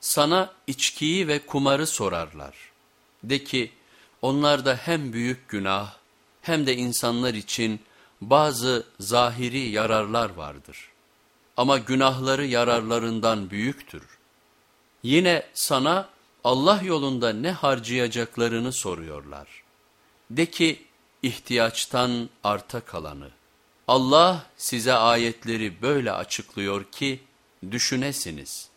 Sana içkiyi ve kumarı sorarlar. De ki onlarda hem büyük günah hem de insanlar için bazı zahiri yararlar vardır. Ama günahları yararlarından büyüktür. Yine sana Allah yolunda ne harcayacaklarını soruyorlar. De ki ihtiyaçtan arta kalanı. Allah size ayetleri böyle açıklıyor ki düşünesiniz.''